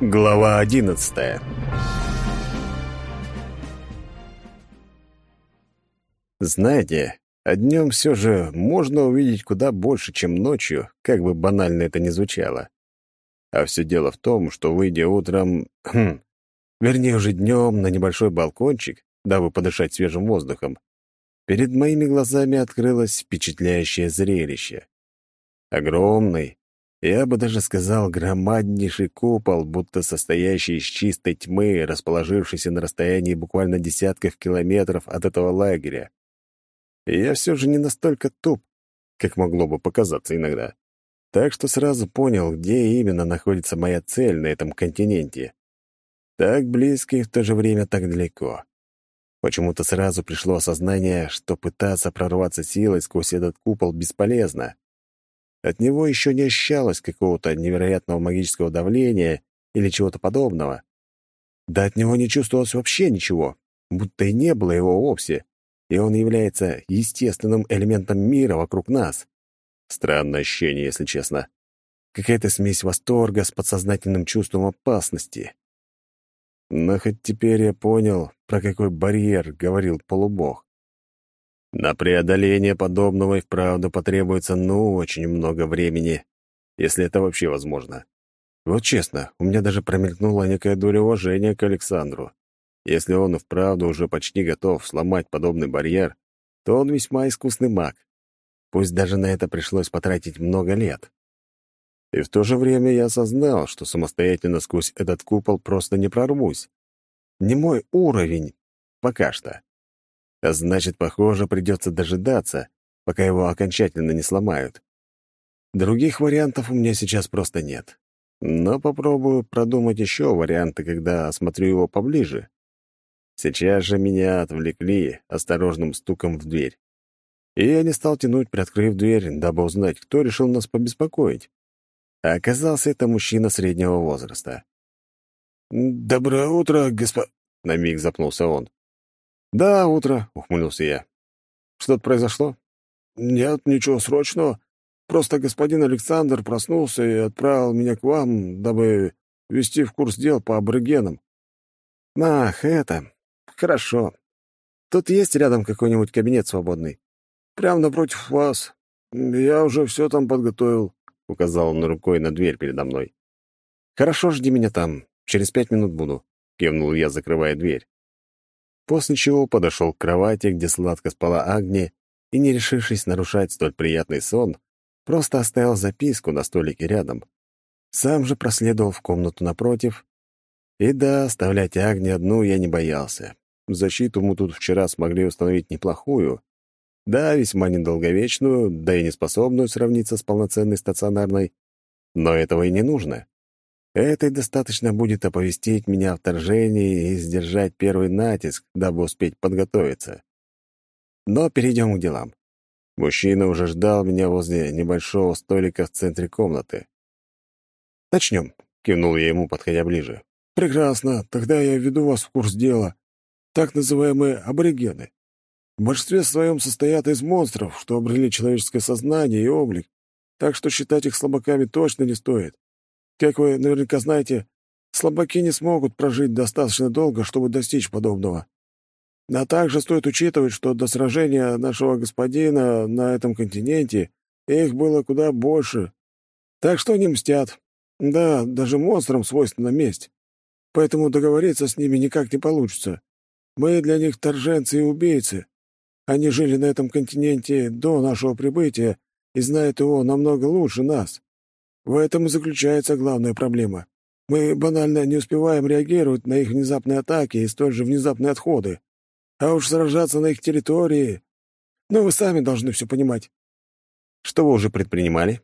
Глава одиннадцатая Знаете, а днем все же можно увидеть куда больше, чем ночью, как бы банально это ни звучало. А все дело в том, что, выйдя утром, хм, вернее, уже днем на небольшой балкончик, дабы подышать свежим воздухом, перед моими глазами открылось впечатляющее зрелище. Огромный, я бы даже сказал, громаднейший купол, будто состоящий из чистой тьмы, расположившийся на расстоянии буквально десятков километров от этого лагеря. И я все же не настолько туп, как могло бы показаться иногда. Так что сразу понял, где именно находится моя цель на этом континенте. Так близко и в то же время так далеко. Почему-то сразу пришло осознание, что пытаться прорваться силой сквозь этот купол бесполезно. От него еще не ощущалось какого-то невероятного магического давления или чего-то подобного. Да от него не чувствовалось вообще ничего, будто и не было его вовсе, и он является естественным элементом мира вокруг нас. Странное ощущение, если честно. Какая-то смесь восторга с подсознательным чувством опасности. Но хоть теперь я понял, про какой барьер говорил полубог. На преодоление подобного и вправду потребуется, ну, очень много времени, если это вообще возможно. Вот честно, у меня даже промелькнула некая доля уважения к Александру. Если он и вправду уже почти готов сломать подобный барьер, то он весьма искусный маг. Пусть даже на это пришлось потратить много лет. И в то же время я осознал, что самостоятельно сквозь этот купол просто не прорвусь. Не мой уровень пока что. А значит, похоже, придется дожидаться, пока его окончательно не сломают. Других вариантов у меня сейчас просто нет. Но попробую продумать еще варианты, когда осмотрю его поближе. Сейчас же меня отвлекли осторожным стуком в дверь. И я не стал тянуть, приоткрыв дверь, дабы узнать, кто решил нас побеспокоить. А оказался это мужчина среднего возраста. «Доброе утро, госпо...» — на миг запнулся он. «Да, утро», — ухмылился я. «Что-то произошло?» «Нет, ничего срочного. Просто господин Александр проснулся и отправил меня к вам, дабы ввести в курс дел по аборигенам». «Ах, это... Хорошо. Тут есть рядом какой-нибудь кабинет свободный?» «Прямо напротив вас. Я уже все там подготовил», — указал он рукой на дверь передо мной. «Хорошо, жди меня там. Через пять минут буду», — кивнул я, закрывая дверь. После чего подошел к кровати, где сладко спала Агни, и, не решившись нарушать столь приятный сон, просто оставил записку на столике рядом. Сам же проследовал в комнату напротив. И да, оставлять Агни одну я не боялся. Защиту мы тут вчера смогли установить неплохую, да, весьма недолговечную, да и неспособную сравниться с полноценной стационарной. Но этого и не нужно. Этой достаточно будет оповестить меня о вторжении и сдержать первый натиск, дабы успеть подготовиться. Но перейдем к делам. Мужчина уже ждал меня возле небольшого столика в центре комнаты. «Начнем», — кивнул я ему, подходя ближе. «Прекрасно. Тогда я веду вас в курс дела. Так называемые аборигены. В большинстве своем состоят из монстров, что обрели человеческое сознание и облик, так что считать их слабаками точно не стоит. Как вы наверняка знаете, слабаки не смогут прожить достаточно долго, чтобы достичь подобного. А также стоит учитывать, что до сражения нашего господина на этом континенте их было куда больше. Так что они мстят. Да, даже монстрам свойственна месть. Поэтому договориться с ними никак не получится. Мы для них торженцы и убийцы. Они жили на этом континенте до нашего прибытия и знают его намного лучше нас. В этом и заключается главная проблема. Мы банально не успеваем реагировать на их внезапные атаки и столь же внезапные отходы. А уж сражаться на их территории... Ну, вы сами должны все понимать. Что вы уже предпринимали?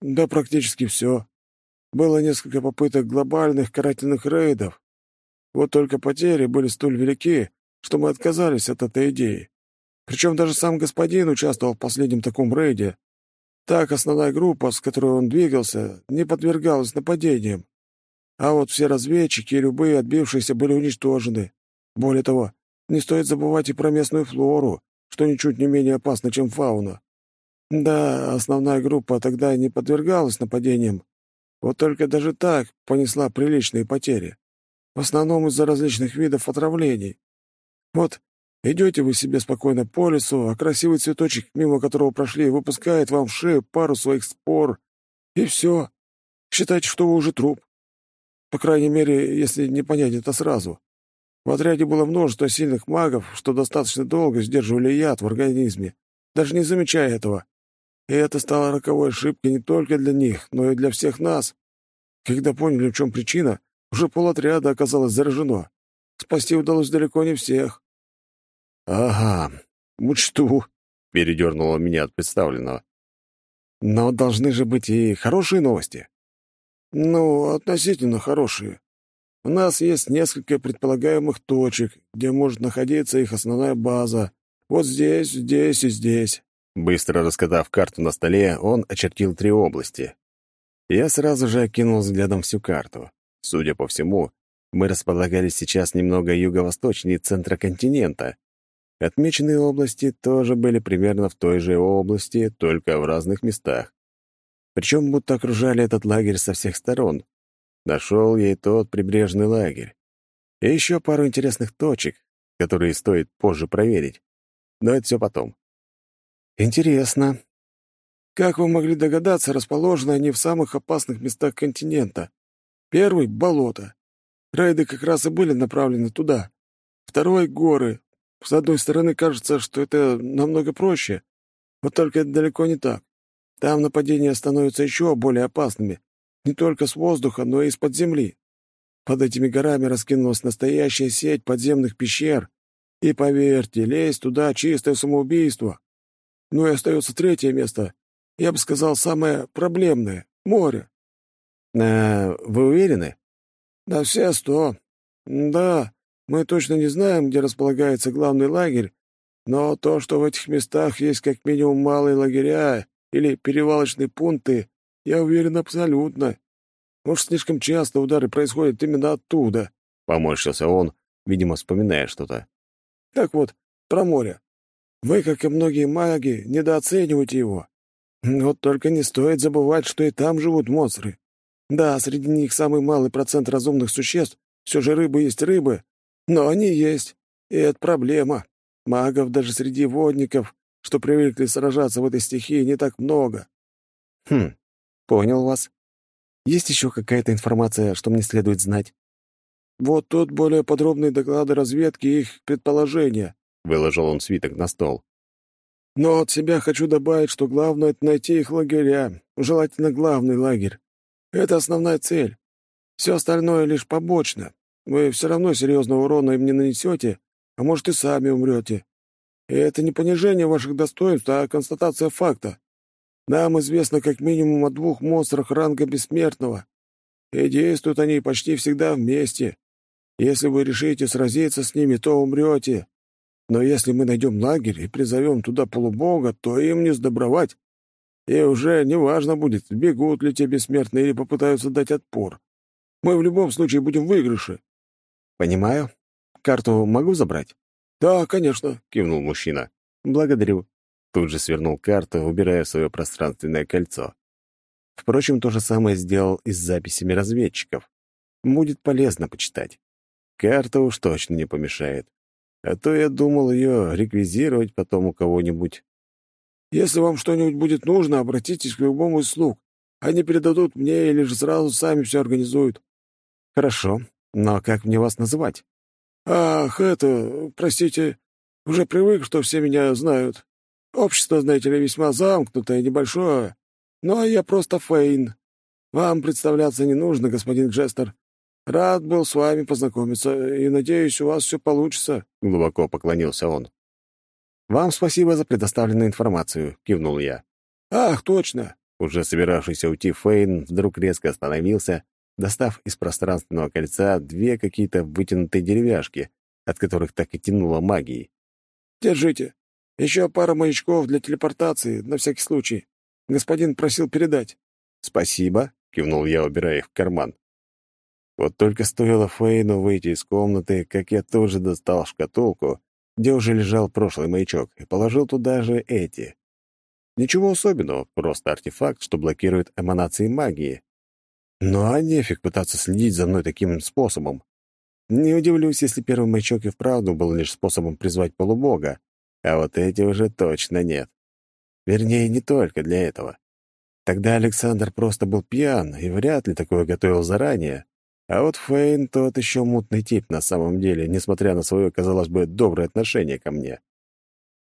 Да практически все. Было несколько попыток глобальных карательных рейдов. Вот только потери были столь велики, что мы отказались от этой идеи. Причем даже сам господин участвовал в последнем таком рейде. Так основная группа, с которой он двигался, не подвергалась нападениям. А вот все разведчики и любые отбившиеся были уничтожены. Более того, не стоит забывать и про местную флору, что ничуть не менее опасно, чем фауна. Да, основная группа тогда не подвергалась нападениям. Вот только даже так понесла приличные потери. В основном из-за различных видов отравлений. Вот идете вы себе спокойно по лесу, а красивый цветочек, мимо которого прошли, выпускает вам в шею пару своих спор. И все. Считайте, что вы уже труп. По крайней мере, если не понять это сразу. В отряде было множество сильных магов, что достаточно долго сдерживали яд в организме, даже не замечая этого. И это стало роковой ошибкой не только для них, но и для всех нас. Когда поняли, в чем причина, уже полотряда оказалось заражено. Спасти удалось далеко не всех. «Ага, учту», — передернуло меня от представленного. «Но должны же быть и хорошие новости». «Ну, относительно хорошие. У нас есть несколько предполагаемых точек, где может находиться их основная база. Вот здесь, здесь и здесь». Быстро раскатав карту на столе, он очертил три области. Я сразу же окинул взглядом всю карту. Судя по всему, мы располагались сейчас немного юго-восточнее центра континента. Отмеченные области тоже были примерно в той же области, только в разных местах. Причем будто окружали этот лагерь со всех сторон. Нашел и тот прибрежный лагерь. И еще пару интересных точек, которые стоит позже проверить. Но это все потом. Интересно. Как вы могли догадаться, расположены они в самых опасных местах континента. Первый — болото. Рейды как раз и были направлены туда. Второй — горы. С одной стороны, кажется, что это намного проще. Вот только это далеко не так. Там нападения становятся еще более опасными. Не только с воздуха, но и из-под земли. Под этими горами раскинулась настоящая сеть подземных пещер. И поверьте, лезть туда — чистое самоубийство. Ну и остается третье место. Я бы сказал, самое проблемное — море. «А вы уверены?» «На все сто. Да, мы точно не знаем, где располагается главный лагерь, но то, что в этих местах есть как минимум малые лагеря или перевалочные пункты, я уверен абсолютно. Может, слишком часто удары происходят именно оттуда. Поморщился он, видимо, вспоминая что-то. Так вот, про море. Вы, как и многие маги, недооцениваете его. Вот только не стоит забывать, что и там живут монстры. Да, среди них самый малый процент разумных существ, все же рыбы есть рыбы, но они есть, и это проблема. Магов даже среди водников, что привыкли сражаться в этой стихии, не так много. Хм, понял вас. Есть еще какая-то информация, что мне следует знать? Вот тут более подробные доклады разведки и их предположения. Выложил он свиток на стол. Но от себя хочу добавить, что главное — это найти их лагеря, желательно главный лагерь. Это основная цель. Все остальное лишь побочно. Вы все равно серьезного урона им не нанесете, а может и сами умрете. И это не понижение ваших достоинств, а констатация факта. Нам известно как минимум о двух монстрах ранга бессмертного. И действуют они почти всегда вместе. Если вы решите сразиться с ними, то умрете. Но если мы найдем лагерь и призовем туда полубога, то им не сдобровать. И уже неважно будет, бегут ли те бессмертные или попытаются дать отпор. Мы в любом случае будем в выигрыше. «Понимаю. Карту могу забрать?» «Да, конечно», — кивнул мужчина. «Благодарю». Тут же свернул карту, убирая свое пространственное кольцо. Впрочем, то же самое сделал и с записями разведчиков. Будет полезно почитать. Карта уж точно не помешает. А то я думал ее реквизировать потом у кого-нибудь. «Если вам что-нибудь будет нужно, обратитесь к любому из слуг. Они передадут мне или же сразу сами все организуют». «Хорошо. Но как мне вас называть? Ах, это, простите, уже привык, что все меня знают. Общество, знаете ли, весьма замкнутое, небольшое. Ну, а я просто Фейн. Вам представляться не нужно, господин Джестер. Рад был с вами познакомиться, и, надеюсь, у вас все получится», — глубоко поклонился он. «Вам спасибо за предоставленную информацию», — кивнул я. «Ах, точно!» Уже собиравшийся уйти Фейн вдруг резко остановился достав из пространственного кольца две какие-то вытянутые деревяшки, от которых так и тянуло магией. «Держите. Еще пара маячков для телепортации, на всякий случай. Господин просил передать». «Спасибо», — кивнул я, убирая их в карман. Вот только стоило Фейну выйти из комнаты, как я тоже достал шкатулку, где уже лежал прошлый маячок, и положил туда же эти. Ничего особенного, просто артефакт, что блокирует эманации магии. Ну а нефиг пытаться следить за мной таким способом. Не удивлюсь, если первый маячок и вправду был лишь способом призвать полубога, а вот эти уже точно нет. Вернее, не только для этого. Тогда Александр просто был пьян и вряд ли такое готовил заранее. А вот Фейн тот еще мутный тип на самом деле, несмотря на свое, казалось бы, доброе отношение ко мне.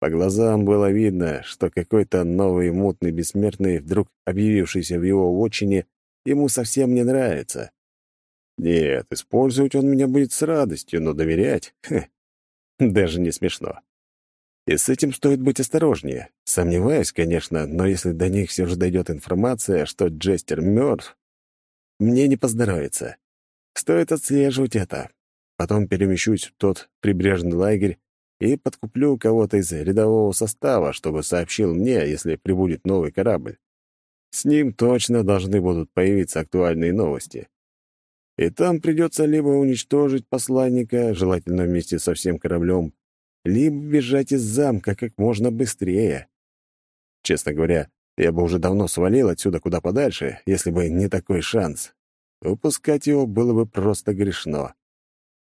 По глазам было видно, что какой-то новый мутный бессмертный, вдруг объявившийся в его отчине, ему совсем не нравится. Нет, использовать он меня будет с радостью, но доверять — хе, даже не смешно. И с этим стоит быть осторожнее. Сомневаюсь, конечно, но если до них все же дойдет информация, что Джестер мертв, мне не поздоровится. Стоит отслеживать это. Потом перемещусь в тот прибрежный лагерь и подкуплю кого-то из рядового состава, чтобы сообщил мне, если прибудет новый корабль. С ним точно должны будут появиться актуальные новости. И там придется либо уничтожить посланника, желательно вместе со всем кораблем, либо бежать из замка как можно быстрее. Честно говоря, я бы уже давно свалил отсюда куда подальше, если бы не такой шанс. Упускать его было бы просто грешно.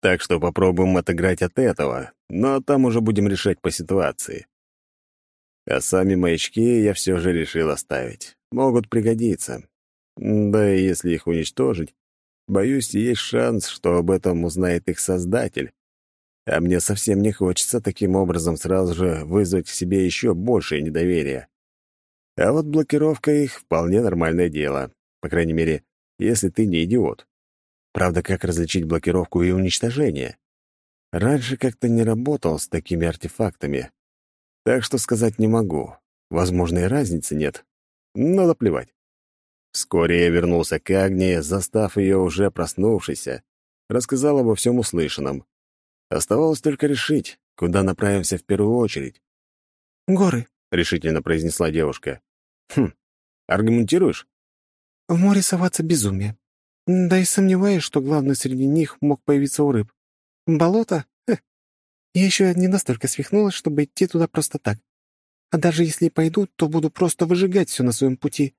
Так что попробуем отыграть от этого, но там уже будем решать по ситуации. А сами маячки я все же решил оставить. Могут пригодиться. Да и если их уничтожить, боюсь, есть шанс, что об этом узнает их создатель. А мне совсем не хочется таким образом сразу же вызвать к себе еще большее недоверие. А вот блокировка их — вполне нормальное дело. По крайней мере, если ты не идиот. Правда, как различить блокировку и уничтожение? Раньше как-то не работал с такими артефактами. Так что сказать не могу. Возможно, и разницы нет. Но плевать. Вскоре я вернулся к Агнии, застав ее уже проснувшейся. Рассказал обо всем услышанном. Оставалось только решить, куда направимся в первую очередь. «Горы», — решительно произнесла девушка. «Хм, аргументируешь?» «В море соваться безумие. Да и сомневаюсь, что главный среди них мог появиться у рыб. Болото? Я еще не настолько свихнулась, чтобы идти туда просто так. А даже если и пойду, то буду просто выжигать все на своем пути.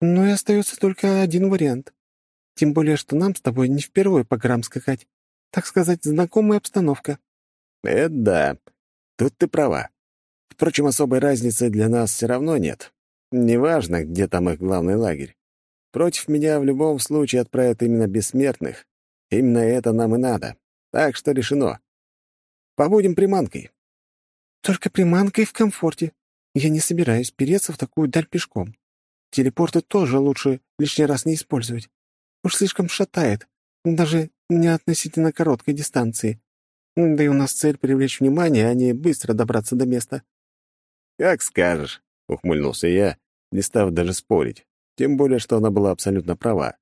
Но и остается только один вариант. Тем более, что нам с тобой не впервые по горам скакать. Так сказать, знакомая обстановка. Это да. Тут ты права. Впрочем, особой разницы для нас все равно нет. Неважно, где там их главный лагерь. Против меня в любом случае отправят именно бессмертных. Именно это нам и надо. Так что решено. Побудем приманкой. Только приманкой в комфорте. Я не собираюсь переться в такую даль пешком. Телепорты тоже лучше лишний раз не использовать. Уж слишком шатает, даже не относительно короткой дистанции. Да и у нас цель привлечь внимание, а не быстро добраться до места. «Как скажешь», — ухмыльнулся я, не став даже спорить тем более, что она была абсолютно права.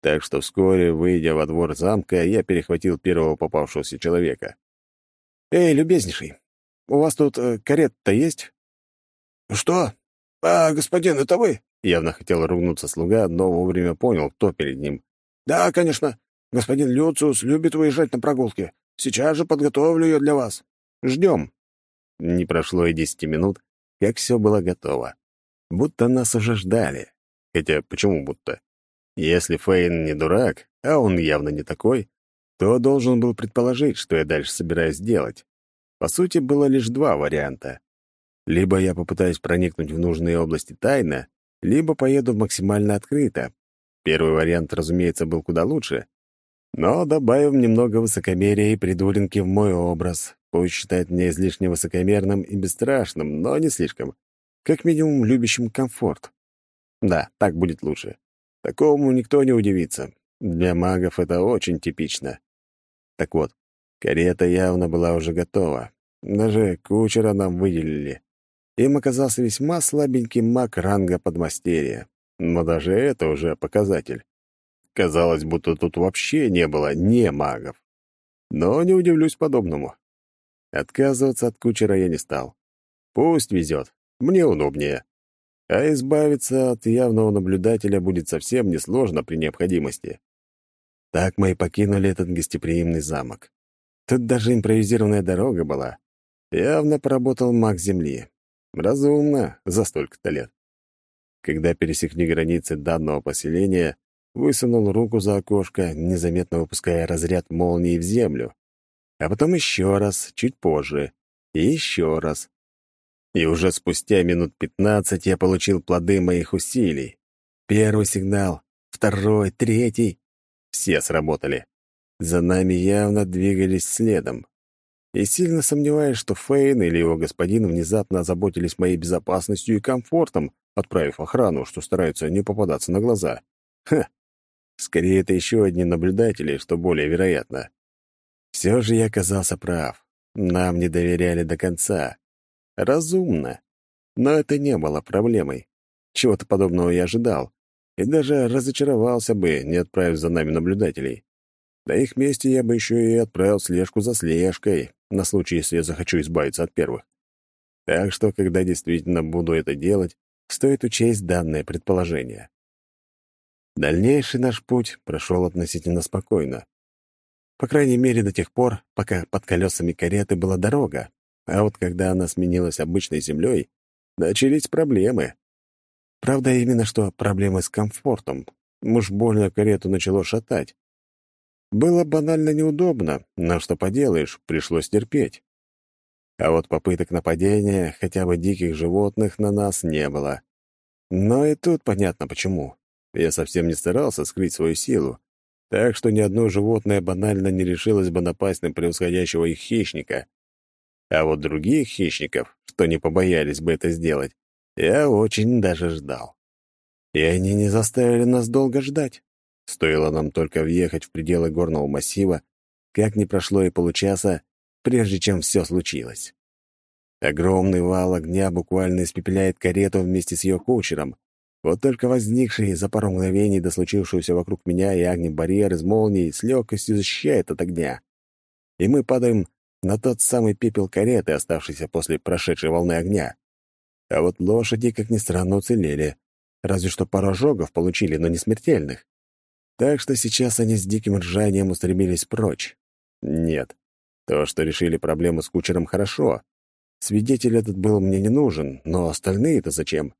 Так что вскоре, выйдя во двор замка, я перехватил первого попавшегося человека. «Эй, любезнейший, у вас тут э, карета-то есть?» «Что? А, господин, это вы?» Явно хотел ругнуться слуга, но вовремя понял, кто перед ним. «Да, конечно. Господин Люциус любит выезжать на прогулки. Сейчас же подготовлю ее для вас. Ждем». Не прошло и десяти минут, как все было готово. Будто нас уже ждали. Хотя почему будто? Если Фейн не дурак, а он явно не такой, то должен был предположить, что я дальше собираюсь делать. По сути, было лишь два варианта. Либо я попытаюсь проникнуть в нужные области тайно, либо поеду максимально открыто. Первый вариант, разумеется, был куда лучше. Но добавим немного высокомерия и придуринки в мой образ. Пусть считает меня излишне высокомерным и бесстрашным, но не слишком. Как минимум, любящим комфорт. Да, так будет лучше. Такому никто не удивится. Для магов это очень типично. Так вот, карета явно была уже готова. Даже кучера нам выделили. Им оказался весьма слабенький маг ранга подмастерья. Но даже это уже показатель. Казалось, будто тут вообще не было не магов. Но не удивлюсь подобному. Отказываться от кучера я не стал. Пусть везет, мне удобнее а избавиться от явного наблюдателя будет совсем несложно при необходимости. Так мы и покинули этот гостеприимный замок. Тут даже импровизированная дорога была. Явно поработал маг Земли. Разумно за столько-то лет. Когда пересекли границы данного поселения, высунул руку за окошко, незаметно выпуская разряд молнии в землю. А потом еще раз, чуть позже, и еще раз. И уже спустя минут пятнадцать я получил плоды моих усилий. Первый сигнал, второй, третий. Все сработали. За нами явно двигались следом. И сильно сомневаюсь, что Фейн или его господин внезапно озаботились моей безопасностью и комфортом, отправив охрану, что стараются не попадаться на глаза. Ха! Скорее, это еще одни наблюдатели, что более вероятно. Все же я оказался прав. Нам не доверяли до конца. Разумно. Но это не было проблемой. Чего-то подобного я ожидал. И даже разочаровался бы, не отправив за нами наблюдателей. На их месте я бы еще и отправил слежку за слежкой, на случай, если я захочу избавиться от первых. Так что, когда действительно буду это делать, стоит учесть данное предположение. Дальнейший наш путь прошел относительно спокойно. По крайней мере, до тех пор, пока под колесами кареты была дорога, а вот когда она сменилась обычной землей, начались проблемы. Правда, именно что проблемы с комфортом. Уж больно карету начало шатать. Было банально неудобно, но что поделаешь, пришлось терпеть. А вот попыток нападения хотя бы диких животных на нас не было. Но и тут понятно почему. Я совсем не старался скрыть свою силу, так что ни одно животное банально не решилось бы напасть на превосходящего их хищника. А вот других хищников, что не побоялись бы это сделать, я очень даже ждал. И они не заставили нас долго ждать. Стоило нам только въехать в пределы горного массива, как не прошло и получаса, прежде чем все случилось. Огромный вал огня буквально испепеляет карету вместе с ее кучером, вот только возникший за пару мгновений до случившегося вокруг меня и огнем барьер из молний с легкостью защищает от огня. И мы падаем на тот самый пепел кареты, оставшийся после прошедшей волны огня. А вот лошади, как ни странно, уцелели. Разве что пару ожогов получили, но не смертельных. Так что сейчас они с диким ржанием устремились прочь. Нет, то, что решили проблему с кучером, хорошо. Свидетель этот был мне не нужен, но остальные-то зачем?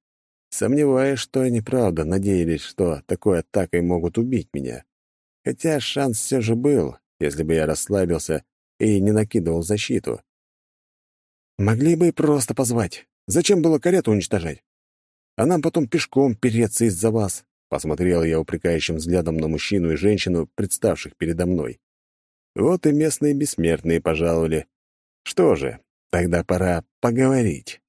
Сомневаюсь, что они правда надеялись, что такой атакой могут убить меня. Хотя шанс все же был, если бы я расслабился и не накидывал защиту. Могли бы и просто позвать. Зачем было карету уничтожать? А нам потом пешком переться из-за вас. Посмотрел я упрекающим взглядом на мужчину и женщину, представших передо мной. Вот и местные бессмертные пожаловали. Что же, тогда пора поговорить.